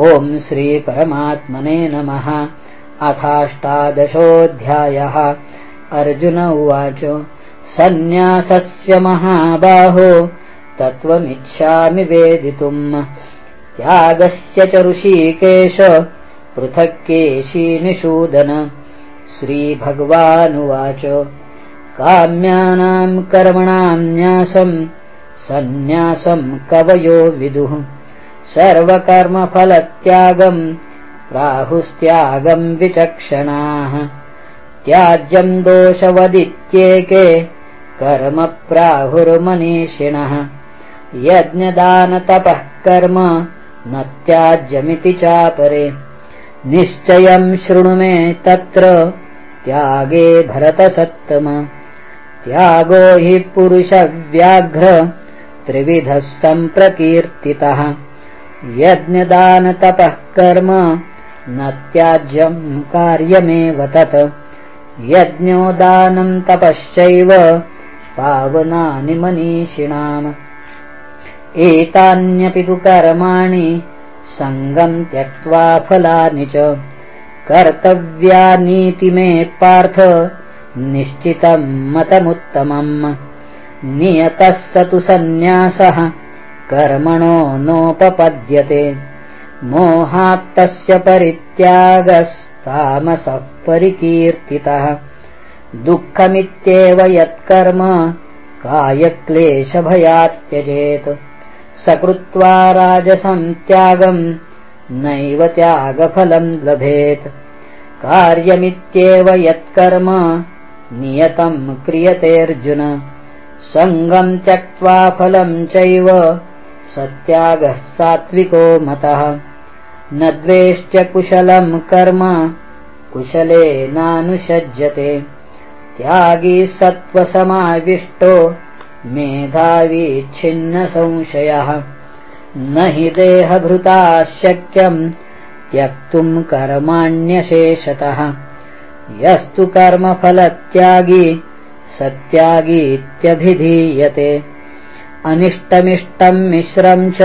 ॐ श्रीपरमात्मने नमः। अथाष्टादशोऽध्यायः। अर्जुन उवाच। सन्न्यासस्य महाबाहो तत्त्वमिच्छामि वेदितुम्। त्यागस्य च ऋषिकेश पृथक्केशीनिषूदन श्रीभगवानुवाच। काम्यानाम् कर्मणाम् न्यासम् सन्न्यासम् कवयो विदुः सर्वकर्मफलत्यागम् प्राहुस्त्यागम् विचक्षणाः। त्याज्यम् दोषवदित्येके कर्म प्राहुर्मनीषिणः यज्ञदानतपः कर्म न त्याज्यमिति चापरे। निश्चयम् शृणु मे तत्र त्यागे भरतसत्तम। त्यागो हि पुरुषव्याघ्र त्रिविधः सम्प्रकीर्तितः यज्ञदानतपः कर्म न त्याज्यम् कार्यमेव तत्। यज्ञोदानम् तपश्चैव पावनानि मनीषिणाम्। एतान्यपि तु कर्माणि सङ्गम् त्यक्त्वा फलानि च। कर्तव्यानीति मे पार्थ निश्चितम् मतमुत्तमम्। नियतः स तु सन्न्यासः कर्मणो नोपपद्यते। मोहात्तस्य परित्यागस्तामसः परिकीर्तितः। दुःखमित्येव यत्कर्म कायक्लेशभयात् त्यजेत् सकृत्वा राजसम् त्यागम् नैव त्यागफलम् लभेत्। कार्यमित्येव यत्कर्म नियतम् क्रियतेऽर्जुन सङ्गम् त्यक्त्वा फलम् चैव सत्यागः सात्विको मतः। न द्वेश्च कुशलम् कर्म कुशलेनानुषज्यते त्यागी सत्त्वसमाविष्टो मेधावीच्छिन्नसंशयः न हि देहभृता शक्यम् त्यक्तुम् कर्माण्यशेषतः। यस्तु कर्मफलत्यागी सत्यागीत्यभिधीयते अनिष्टमिष्टम् मिश्रम् च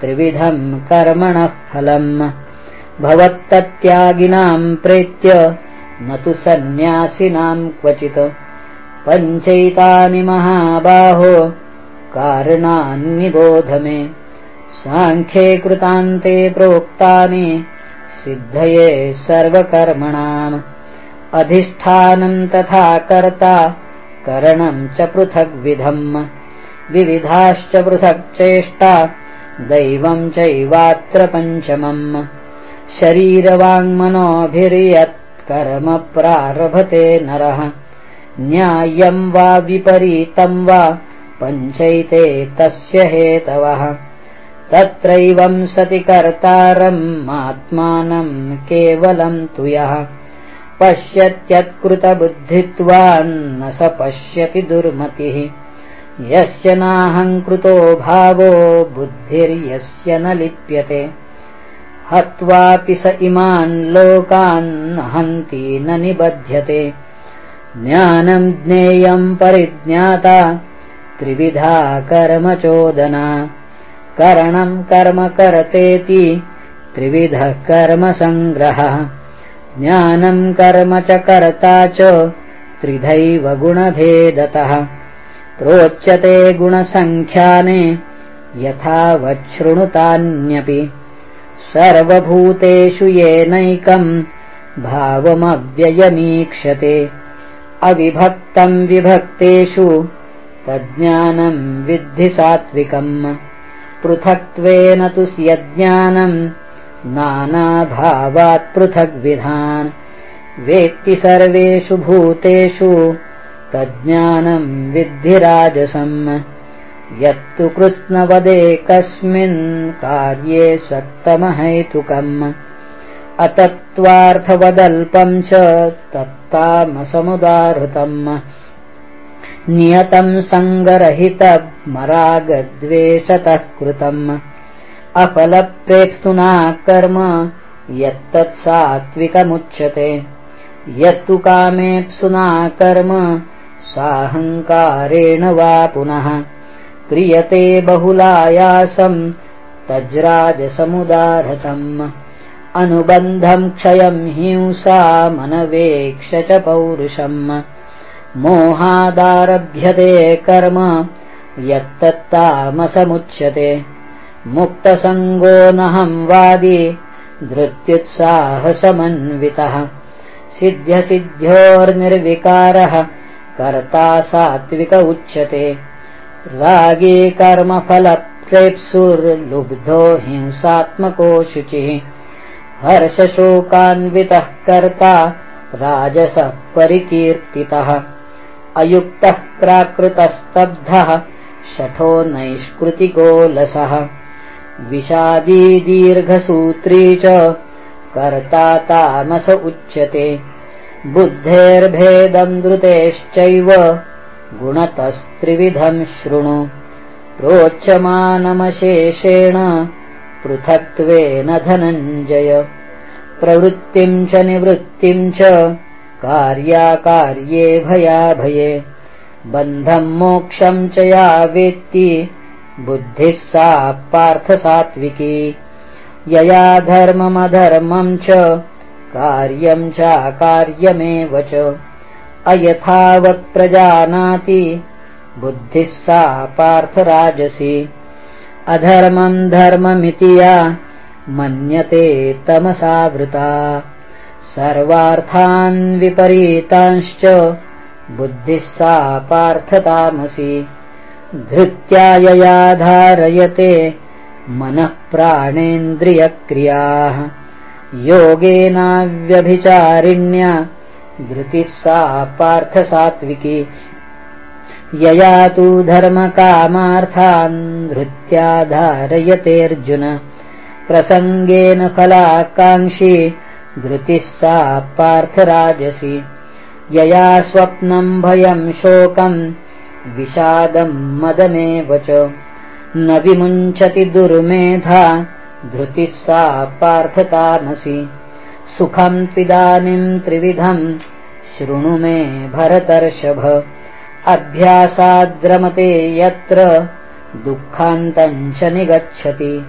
त्रिविधम् कर्मणः फलम्। भवत्तत्यागिनाम् प्रेत्य न तु सन्न्यासिनाम् क्वचित्। पञ्चैतानि महाबाहो कारणान्निबोध मे। साङ्ख्ये कृतान्ते प्रोक्तानि सिद्धये सर्वकर्मणाम्। अधिष्ठानम् तथा कर्ता करणम् च पृथग्विधम् विविधाश्च पृथक् चेष्टा दैवम् चैवात्र पञ्चमम्। शरीरवाङ्मनोभिर्यत्कर्म प्रारभते नरः। न्याय्यम् वा विपरीतम् वा पञ्चैते तस्य हेतवः। तत्रैवम् सति कर्तारम् आत्मानम् केवलम् तु यः। पश्यत्यत्कृतबुद्धित्वान्न स पश्यति दुर्मतिः यस्य नाहङ्कृतो भावो बुद्धिर्यस्य न लिप्यते। हत्वापि स इमान् लोकान् हन्ति न निबध्यते। ज्ञानम् ज्ञेयम् परिज्ञाता त्रिविधा कर्मचोदना। करणम् कर्म करतेति त्रिविधः कर्मसङ्ग्रहः ज्ञानम् कर्म च कर्ता च त्रिधैव गुणभेदतः प्रोच्यते गुणसङ्ख्याने यथावच्छृणुतान्यपि। सर्वभूतेषु येनैकम् भावमव्ययमीक्षते। अविभक्तम् विभक्तेषु तज्ज्ञानम् विद्धि सात्विकम्। पृथक्त्वेन तु यज्ञानम् नानाभावात् पृथग्विधान्। वेत्ति सर्वेषु भूतेषु तज्ज्ञानम् विद्धिराजसम्। यत्तु कृत्स्नवदेकस्मिन् कार्ये सक्तमहैतुकम् अतत्त्वार्थवदल्पम् च तत्तामसमुदाहृतम्। नियतम् सङ्गरहितमरागद्वेषतः कृतम्। अफलप्रेप्सुना कर्म यत्तत्सात्विकमुच्यते। यत्तु कामेप्सुना कर्म साहङ्कारेण वा पुनः। क्रियते बहुलायासम् तज्राजसमुदारतम् अनुबन्धम् क्षयम् हिंसामनवेक्ष च पौरुषम्। मोहादारभ्यते कर्म यत्तत्तामसमुच्यते। मुक्तसङ्गोऽनहम् वादी धृत्युत्साहसमन्वितः। सिद्ध्यसिद्ध्योर्निर्विकारः कर्ता सात्विक उच्यते। रागे कर्मफलप्रेप्सुर्लुब्धो हिंसात्मको शुचिः। हर्षशोकान्वितः कर्ता राजसः परिकीर्तितः। अयुक्तः प्राकृतस्तब्धः शठो नैष्कृतिकोलसः विषादी दीर्घसूत्री च कर्ता तामस उच्यते बुद्धेर्भेदम् द्रुतेश्चैव गुणतस्त्रिविधम् शृणु। प्रोच्यमानमशेषेण पृथक्त्वेन धनञ्जय। प्रवृत्तिम् च निवृत्तिम् च कार्याकार्ये भयाभये। बन्धम् मोक्षम् च या वेत्ति बुद्धिः सा पार्थसात्विकी। यया धर्ममधर्मम् च कार्यम् चाकार्यमेव च। अयथावत्प्रजानाति बुद्धिः सा पार्थराजसी। अधर्मम् धर्ममिति या मन्यते तमसावृता सर्वार्थान् विपरीतांश्च बुद्धिः सा पार्थतामसी। धारयते मनः प्राणेन्द्रियक्रियाः योगेनाव्यभिचारिण्या धृतिः सा पार्थसात्विकी। यया तु धर्मकामार्थान् धृत्या धारयतेऽर्जुन प्रसङ्गेन फलाकाङ्क्षी धृतिः सा पार्थराजसी। यया स्वप्नम् भयम् शोकम् विषादम् मदमेव च। न विमुञ्चति दुर्मेधा धृतिः सा पार्थतामसि सुखम् त्विदानीम् त्रिविधम् शृणु मे भरतर्षभ। अभ्यासाद्रमते यत्र दुःखान्तम् च निगच्छति।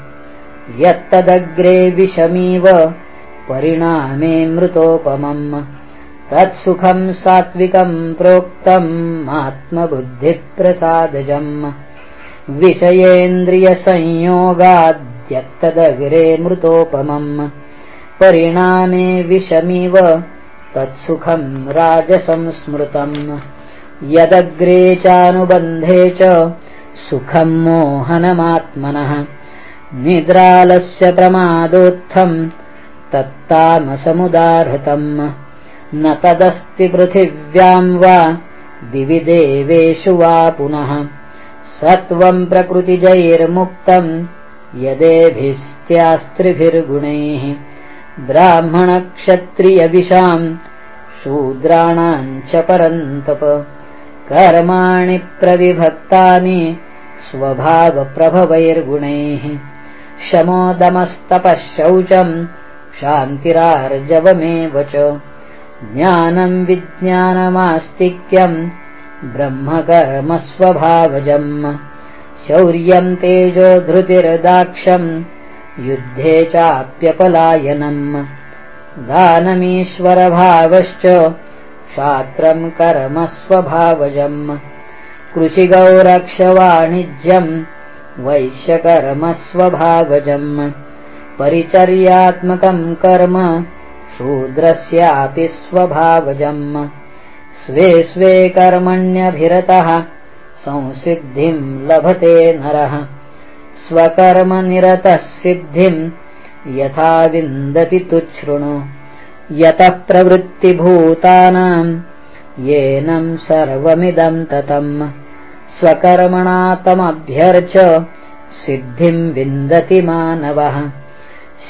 यत्तदग्रे विषमीव परिणामे मृतोपमम् तत्सुखम् सात्विकम् प्रोक्तम् आत्मबुद्धिप्रसादजम् विषयेन्द्रियसंयोगाद्यत्तदग्रे मृतोपमम्। परिणामे विषमिव तत्सुखम् राजसंस्मृतम्। यदग्रे चानुबन्धे च सुखम् मोहनमात्मनः। निद्रालस्य प्रमादोत्थम् तत्तामसमुदाहृतम्। न तदस्ति पृथिव्याम् वा दिवि देवेषु वा पुनः। सत्त्वम् प्रकृतिजैर्मुक्तम् यदेभिस्त्यास्त्रिभिर्गुणैः ब्राह्मणक्षत्रियविषाम् शूद्राणाम् च परन्तप। कर्माणि प्रविभक्तानि स्वभावप्रभवैर्गुणैः शमोदमस्तपः शौचम् शान्तिरार्जवमेव च। ज्ञानम् विज्ञानमास्तिक्यम् ब्रह्मकर्मस्वभावजम् शौर्यम् तेजो धृतिर्दाक्षम् युद्धे चाप्यपलायनम्। दानमीश्वरभावश्च क्षात्रम् कर्मस्वभावजम् कृषिगौरक्षवाणिज्यम् वैश्यकर्मस्वभावजम् परिचर्यात्मकम् कर्म शूद्रस्यापि स्वभावजम्। स्वे स्वे कर्मण्यभिरतः संसिद्धिम् लभते नरः। स्वकर्मनिरतः सिद्धिम् यथा विन्दति तुच्छृणु यतः प्रवृत्तिभूतानाम् येनम् सर्वमिदम् ततम्। स्वकर्मणा तमभ्यर्च सिद्धिम् विन्दति मानवः।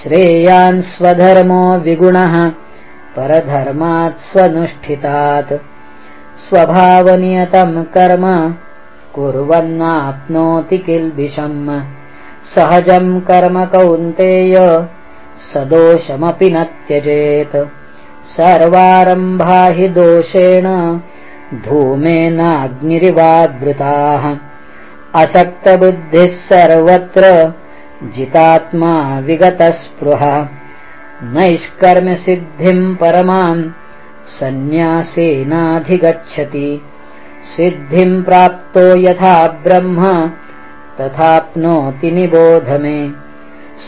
श्रेयान् स्वधर्मो विगुणः परधर्मात् स्वनुष्ठितात्। स्वभावनियतम् कर्म कुर्वन्नाप्नोति किल्बिषम्। सहजम् कर्म कौन्तेय सदोषमपि न त्यजेत्। सर्वारम्भा हि दोषेण धूमेनाग्निरिवावृताः असक्तबुद्धिः सर्वत्र जितात्मा विगतस्पृह। नैष्कर्म्यसिद्धिम् परमाम् सन्न्यासेनाधिगच्छति सिद्धिम् प्राप्तो यथा ब्रह्म तथाप्नोति निबोध मे।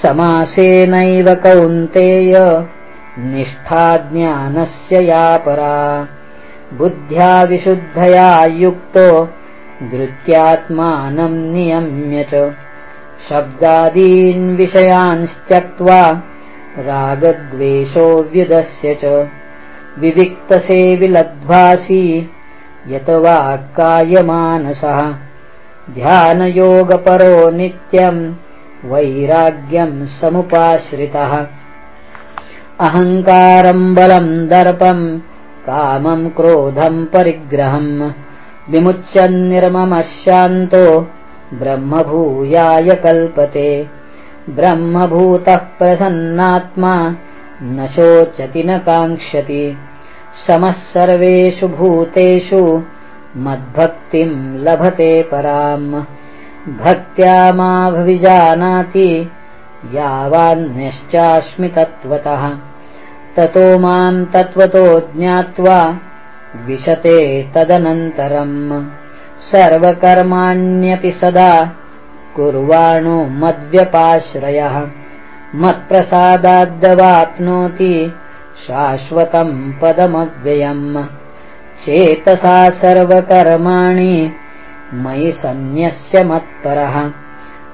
समासेनैव कौन्तेय निष्ठा ज्ञानस्य या परा बुद्ध्या विशुद्धया युक्तो धृत्यात्मानम् नियम्य च। शब्दादीन् विषयान्स्त्यक्त्वा रागद्वेषो व्युदस्य च। विविक्तसेविलध्वासी यत वाक्कायमानसः ध्यानयोगपरो नित्यम् वैराग्यम् समुपाश्रितः। अहङ्कारम् बलम् दर्पम् कामम् क्रोधम् परिग्रहम्। विमुच्यन्निर्ममः शान्तो ब्रह्मभूयाय कल्पते। ब्रह्मभूतः प्रसन्नात्मा न शोचति न काङ्क्षति समः सर्वेषु भूतेषु मद्भक्तिम् लभते पराम्। भक्त्या माभिजानाति यावान्यश्चास्मि तत्त्वतः। ततो माम् तत्त्वतो ज्ञात्वा विशते तदनन्तरम्। सर्वकर्माण्यपि सदा कुर्वाणो मद्व्यपाश्रयः। मत्प्रसादाद्दवाप्नोति शाश्वतम् पदमव्ययम्। चेतसा सर्वकर्माणि मयि सन्न्यस्य मत्परः।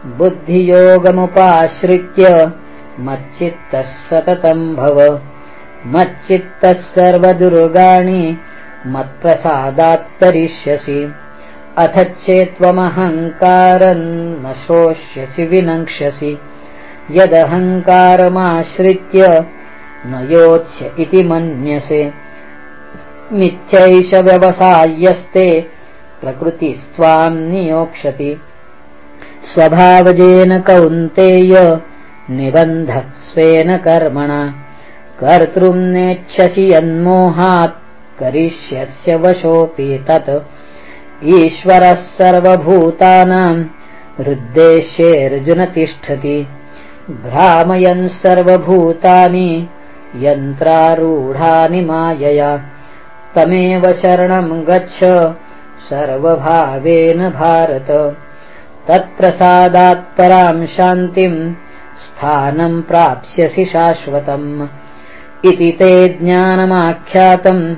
बुद्धियोगमुपाश्रित्य मच्चित्तः सततम् भव। मच्चित्तः सर्वदुर्गाणि मत्प्रसादात्तरिष्यसि। अथ चेत्त्वमहङ्कारम् न शोष्यसि विनङ्क्ष्यसि। यदहङ्कारमाश्रित्य न योत्स्य इति मन्यसे। मिथ्यैष व्यवसायस्ते प्रकृतिस्त्वाम् नियोक्ष्यति स्वभावजेन कौन्तेय निबन्धस्वेन कर्मणा। कर्तृम् नेच्छसि यन्मोहात् करिष्यस्य वशोऽपि तत्। ईश्वरः सर्वभूतानाम् हृद्देश्येऽर्जुन तिष्ठति। भ्रामयन् सर्वभूतानि यन्त्रारूढानि मायया। तमेव शरणम् गच्छ। सर्वभावेन भारत। तत्प्रसादात्पराम् शान्तिम् स्थानम् प्राप्स्यसि शाश्वतम्। इति ते ज्ञानमाख्यातम्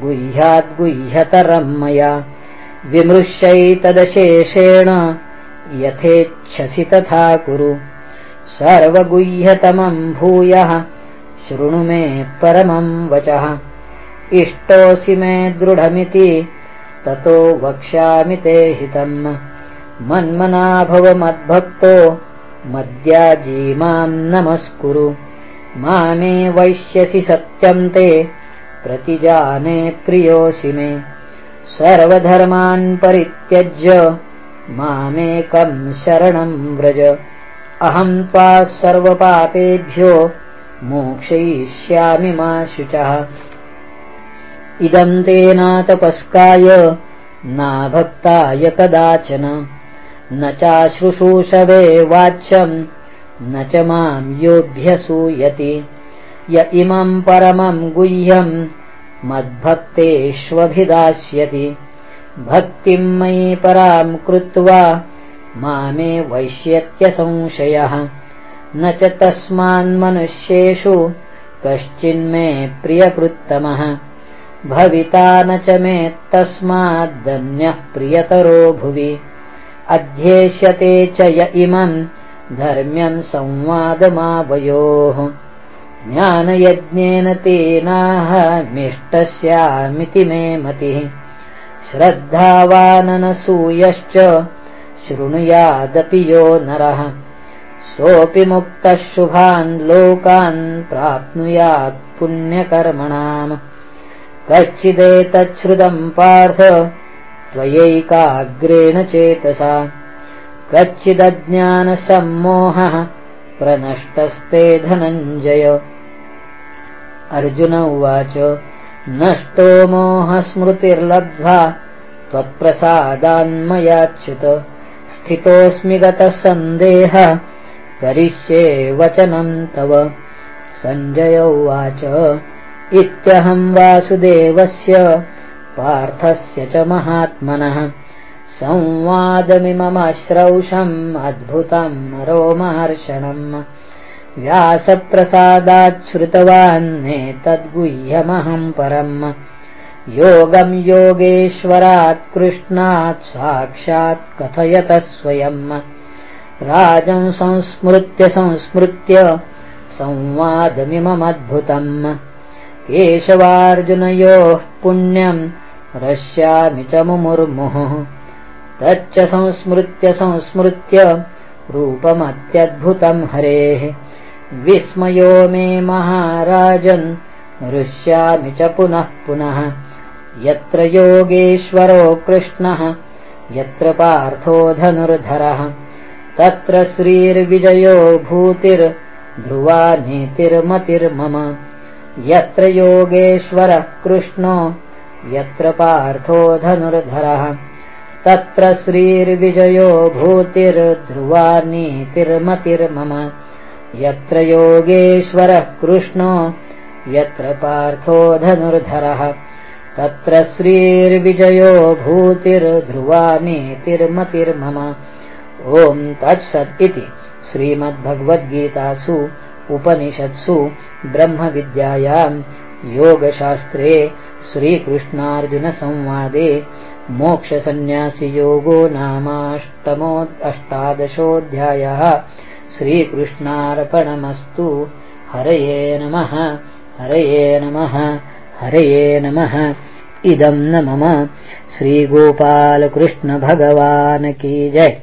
गुह्याद्गुह्यतरम् मया। विमृश्यैतदशेषेण यथेच्छसि तथा कुरु। सर्वगुह्यतमम् भूयः शृणु मे परमम् वचः। इष्टोऽसि मे दृढमिति ततो वक्ष्यामि ते हितम्। मन्मनाभव मद्भक्तो मद्याजीमाम् नमस्कुरु। मामे वैश्यसि सत्यम् ते प्रतिजाने प्रियोऽसि मे। सर्वधर्मान् परित्यज्य मामेकम् शरणम् व्रज। अहम् त्वा सर्वपापेभ्यो मोक्षयिष्यामि मा शुचः। इदम् तेनातपस्काय नाभक्ताय कदाचन। न चाश्रुशूषवे वाच्यम् न च माम् योऽभ्यसूयति य इमम् परमम् गुह्यम् मद्भक्तेष्वभिदास्यति। भक्तिम् मयि पराम् कृत्वा मामे वैश्यत्यसंशयः न च तस्मान्मनुष्येषु कश्चिन्मे प्रियकृत्तमः। भविता न च मे तस्माद्दन्यः प्रियतरो भुवि। अध्येष्यते च य इमम् धर्म्यम् संवादमावयोः। ज्ञानयज्ञेन तेनाहमिष्टस्यामिति मे मतिः। श्रद्धावाननसूयश्च शृणुयादपि यो नरः सोऽपि मुक्तः शुभान् लोकान् प्राप्नुयात् पुण्यकर्मणाम्। कच्चिदेतच्छ्रुतम् पार्थ त्वयैकाग्रेण चेतसा। कच्चिदज्ञानसम्मोहः प्रनष्टस्ते धनञ्जय। अर्जुन उवाच नष्टो मोहस्मृतिर्लब्ध्वा त्वत्प्रसादान्मयाच्युत। स्थितोऽस्मि गतः सन्देह करिष्ये वचनम् तव। सञ्जय उवाच इत्यहम् वासुदेवस्य पार्थस्य च महात्मनः। संवादमिममश्रौषम् अद्भुतम् रोमहर्षणम्। व्यासप्रसादाच्छ्रुतवान्नेतद्गुह्यमहम् परम्। योगम् योगेश्वरात् कृष्णात् साक्षात् कथयतः स्वयम् राजम् संस्मृत्य संस्मृत्य संवादमिममद्भुतम्। केशवार्जुनयोः पुण्यम् रश्यामि च मुमुर्मुः। तच्च संस्मृत्य संस्मृत्य रूपमत्यद्भुतम् हरेः। विस्मयो मे महाराजन् हृष्यामि च पुनः पुनः। यत्र योगेश्वरो कृष्णः यत्र पार्थो धनुर्धरः तत्र श्रीर्विजयो भूतिर्ध्रुवा नीतिर्मतिर्मम यत्र योगेश्वरः कृष्णो यत्र पार्थो धनुर्धरः। तत्र श्रीर्विजयो भूतिर्ध्रुवा नीतिर्मतिर्मम यत्र योगेश्वरः कृष्णो यत्र पार्थो धनुर्धरः। तत्र श्रीर्विजयो भूतिर्ध्रुवा नीतिर्मतिर्मम ओम् तत्सत् इति श्रीमद्भगवद्गीतासु उपनिषत्सु ब्रह्मविद्यायाम् योगशास्त्रे श्रीकृष्णार्जुनसंवादे मोक्षसन्न्यासियोगो नामाष्टमो अष्टादशोऽध्यायः श्रीकृष्णार्पणमस्तु। हरये नमः हरये नमः हरये नमः। इदम् न मम श्रीगोपालकृष्णभगवान् की जय